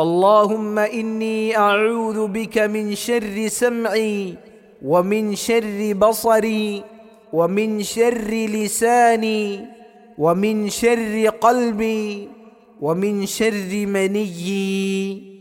اللهم إني أعوذ بك من شر سمعي ومن شر بصري ومن شر لساني ومن شر قلبي ومن شر منيي.